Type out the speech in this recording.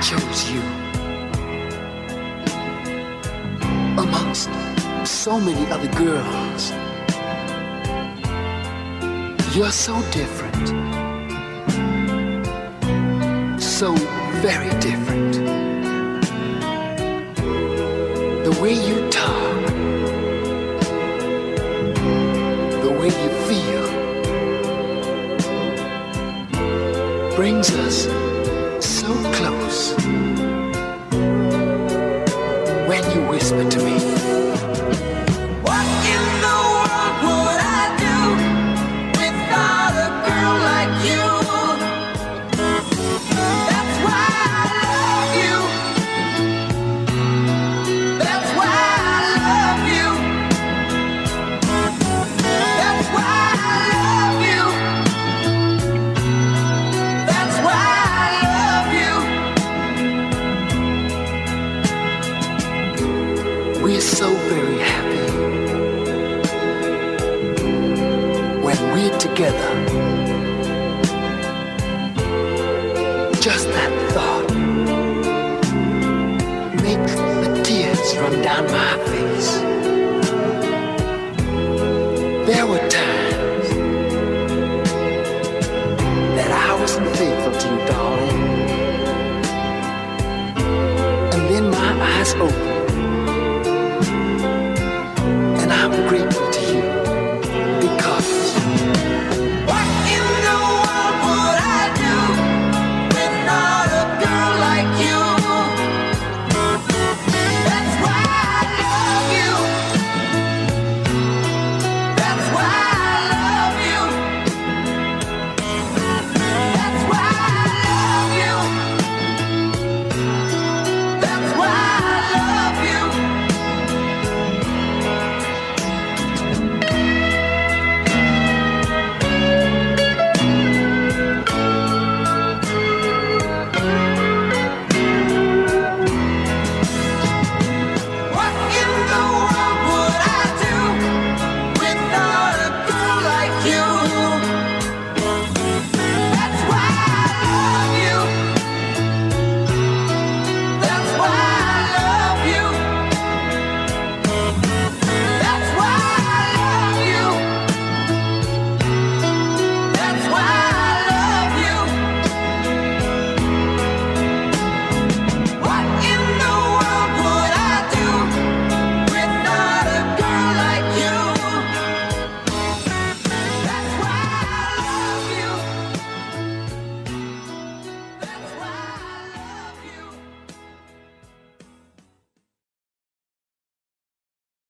chose you amongst so many other girls. You're so different. So very different. The way you talk, the way you feel, brings us When you whisper to me, so very happy. When we're together, just that thought makes the tears run down my face. There were times that I wasn't faithful to you, darling. And then my eyes opened